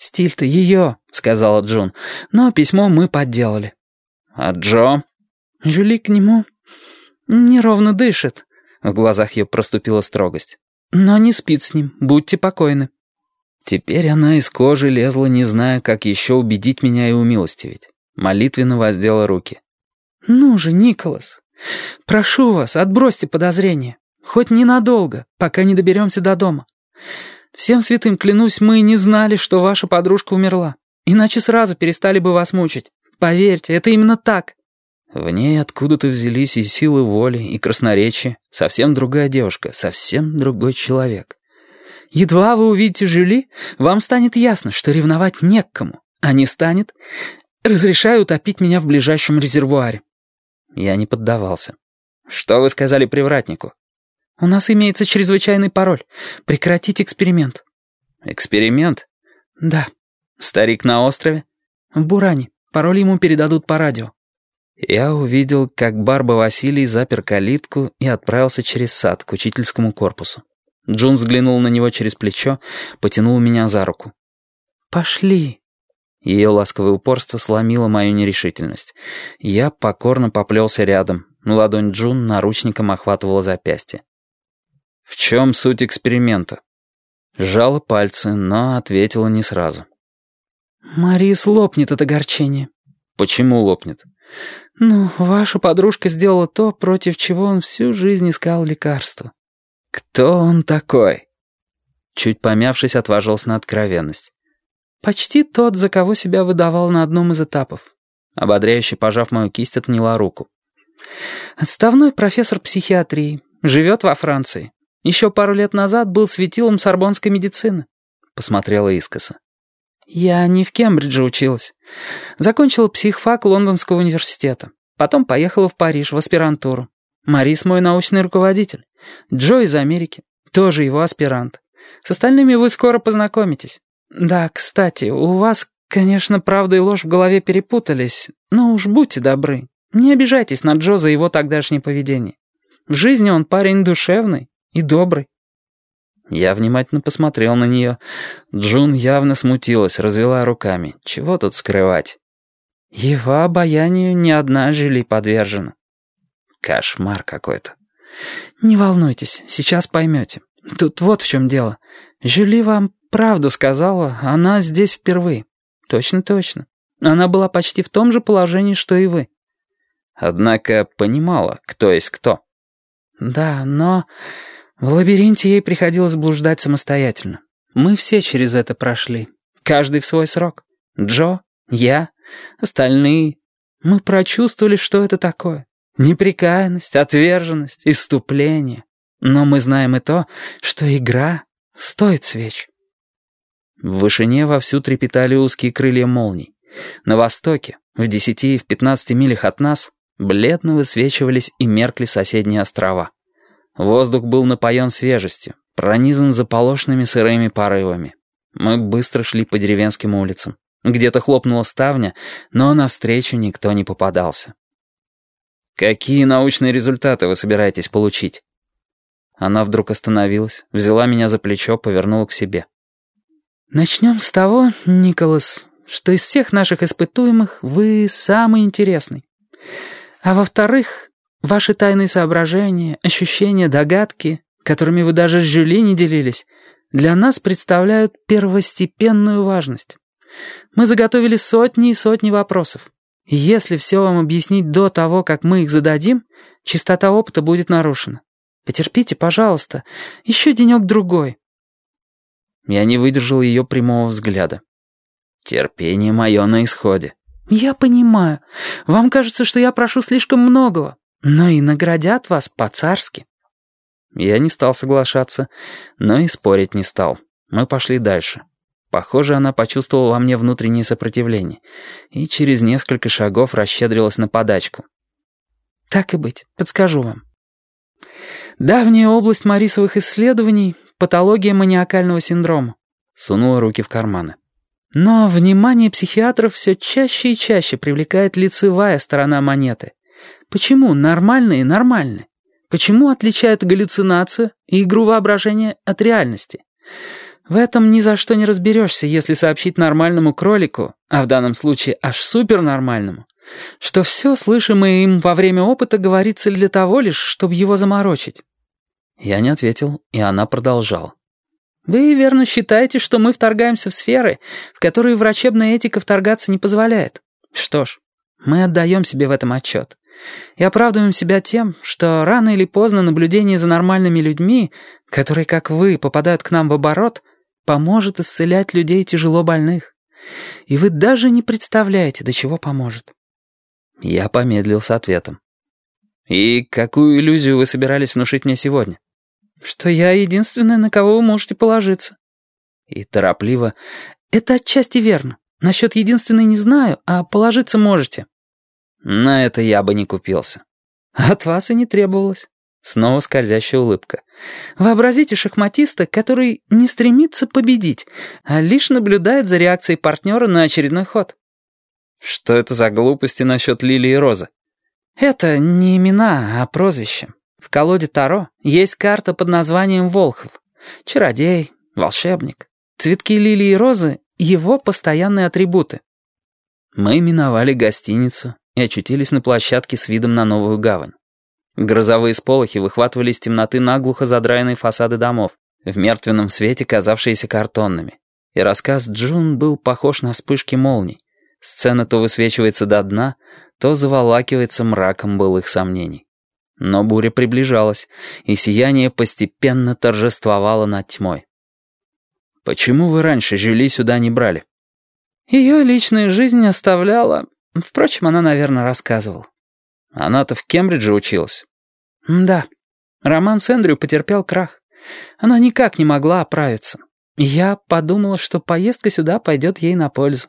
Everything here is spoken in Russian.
«Стиль-то ее», — сказала Джун, — «но письмо мы подделали». «А Джо?» «Жюли к нему неровно дышит». В глазах ее проступила строгость. «Но не спит с ним, будьте покойны». Теперь она из кожи лезла, не зная, как еще убедить меня и умилостивить. Молитвенно воздела руки. «Ну же, Николас, прошу вас, отбросьте подозрения. Хоть ненадолго, пока не доберемся до дома. Всем святым клянусь, мы не знали, что ваша подружка умерла. Иначе сразу перестали бы вас мучить. Поверьте, это именно так». В ней откуда-то взялись и силы воли, и красноречие. Совсем другая девушка, совсем другой человек. Едва вы увидите Жюли, вам станет ясно, что ревновать не к кому. А не станет, разрешаю утопить меня в ближайшем резервуаре. Я не поддавался. «Что вы сказали привратнику?» «У нас имеется чрезвычайный пароль. Прекратить эксперимент». «Эксперимент?» «Да». «Старик на острове?» «В Буране. Пароль ему передадут по радио». Я увидел, как Барба Василий запер калитку и отправился через сад к учительскому корпусу. Джун взглянул на него через плечо, потянул меня за руку. «Пошли». Ее ласковое упорство сломило мою нерешительность. Я покорно поплелся рядом. Ладонь Джун наручником охватывала запястье. «В чем суть эксперимента?» Сжала пальцы, но ответила не сразу. «Марис лопнет от огорчения». «Почему лопнет?» «Ну, ваша подружка сделала то, против чего он всю жизнь искал лекарства». «Кто он такой?» Чуть помявшись, отважился на откровенность. «Почти тот, за кого себя выдавал на одном из этапов». Ободряюще пожав мою кисть, отняла руку. «Отставной профессор психиатрии. Живет во Франции. Еще пару лет назад был светилом сорбонской медицины. Посмотрела искоса. Я не в Кембридже училась. Закончила психфак Лондонского университета. Потом поехала в Париж в аспирантуру. Марис мой научный руководитель. Джо из Америки. Тоже его аспирант. С остальными вы скоро познакомитесь. Да, кстати, у вас, конечно, правда и ложь в голове перепутались, но уж будьте добры. Не обижайтесь на Джо за его тогдашнее поведение. В жизни он парень душевный, и добрый». Я внимательно посмотрел на нее. Джун явно смутилась, развела руками. Чего тут скрывать? Его обаянию ни одна жили подвержена. Кошмар какой-то. «Не волнуйтесь, сейчас поймете. Тут вот в чем дело. Жюли вам правду сказала, она здесь впервые. Точно-точно. Она была почти в том же положении, что и вы». Однако понимала, кто есть кто. «Да, но в лабиринте ей приходилось блуждать самостоятельно. Мы все через это прошли. Каждый в свой срок. Джо, я, остальные. Мы прочувствовали, что это такое. Неприкаянность, отверженность, иступление. Но мы знаем и то, что игра стоит свеч. В вышине вовсю трепетали узкие крылья молний. На востоке, в десяти и в пятнадцати милях от нас, бледно высвечивались и меркли соседние острова. Воздух был напоен свежестью, пронизан заполошными сырыми порывами. Мы быстро шли по деревенским улицам. Где-то хлопнула ставня, но навстречу никто не попадался. «Какие научные результаты вы собираетесь получить?» Она вдруг остановилась, взяла меня за плечо, повернула к себе. «Начнем с того, Николас, что из всех наших испытуемых вы самый интересный. А во-вторых, Ваши тайные соображения, ощущения, догадки, которыми вы даже с Жюли не делились, для нас представляют первостепенную важность. Мы заготовили сотни и сотни вопросов. И если все вам объяснить до того, как мы их зададим, чистота опыта будет нарушена. Потерпите, пожалуйста, еще денек-другой. Я не выдержал ее прямого взгляда. Терпение мое на исходе. Я понимаю. Вам кажется, что я прошу слишком многого. Но и наградят вас по-царски». Я не стал соглашаться, но и спорить не стал. Мы пошли дальше. Похоже, она почувствовала во мне внутреннее сопротивление и через несколько шагов расщедрилась на подачку. «Так и быть, подскажу вам. Давняя область Марисовых исследований — патология маниакального синдрома», — сунула руки в карманы. Но внимание психиатров все чаще и чаще привлекает лицевая сторона монеты — Почему нормальные нормальны? Почему отличают галлюцинацию и игру воображения от реальности? В этом ни за что не разберешься, если сообщить нормальному кролику, а в данном случае аж супернормальному, что все слышимое им во время опыта говорится для того лишь, чтобы его заморочить. Я не ответил, и она продолжала. Вы верно считаете, что мы вторгаемся в сферы, в которые врачебная этика вторгаться не позволяет? Что ж, мы отдаем себе в этом отчет. И оправдываем себя тем, что рано или поздно наблюдение за нормальными людьми, которые, как вы, попадают к нам в оборот, поможет исцелять людей тяжело больных. И вы даже не представляете, до чего поможет. Я помедлил с ответом. «И какую иллюзию вы собирались внушить мне сегодня?» «Что я единственная, на кого вы можете положиться». И торопливо. «Это отчасти верно. Насчет единственной не знаю, а положиться можете». На это я бы не купился. От вас и не требовалось. Снова скользящая улыбка. Вообразите шахматиста, который не стремится победить, а лишь наблюдает за реакцией партнера на очередной ход. Что это за глупости насчет Лилии и Розы? Это не имена, а прозвища. В колоде Таро есть карта под названием Волхов. Чародей, волшебник. Цветки лилии и розы — его постоянные атрибуты. Мы миновали гостиницу и очутились на площадке с видом на новую гавань. Грозовые сполохи выхватывали из темноты наглухо задраенные фасады домов, в мертвенном свете казавшиеся картонными. И рассказ Джун был похож на вспышки молний. Сцена то высвечивается до дна, то заволакивается мраком былых сомнений. Но буря приближалась, и сияние постепенно торжествовало над тьмой. «Почему вы раньше Жюли сюда не брали?» Ее личная жизнь оставляла Впрочем, она, наверное, рассказывала. Она-то в Кембридже училась. Да. Роман с Эндрю потерпел крах. Она никак не могла оправиться. Я подумала, что поездка сюда пойдет ей на пользу.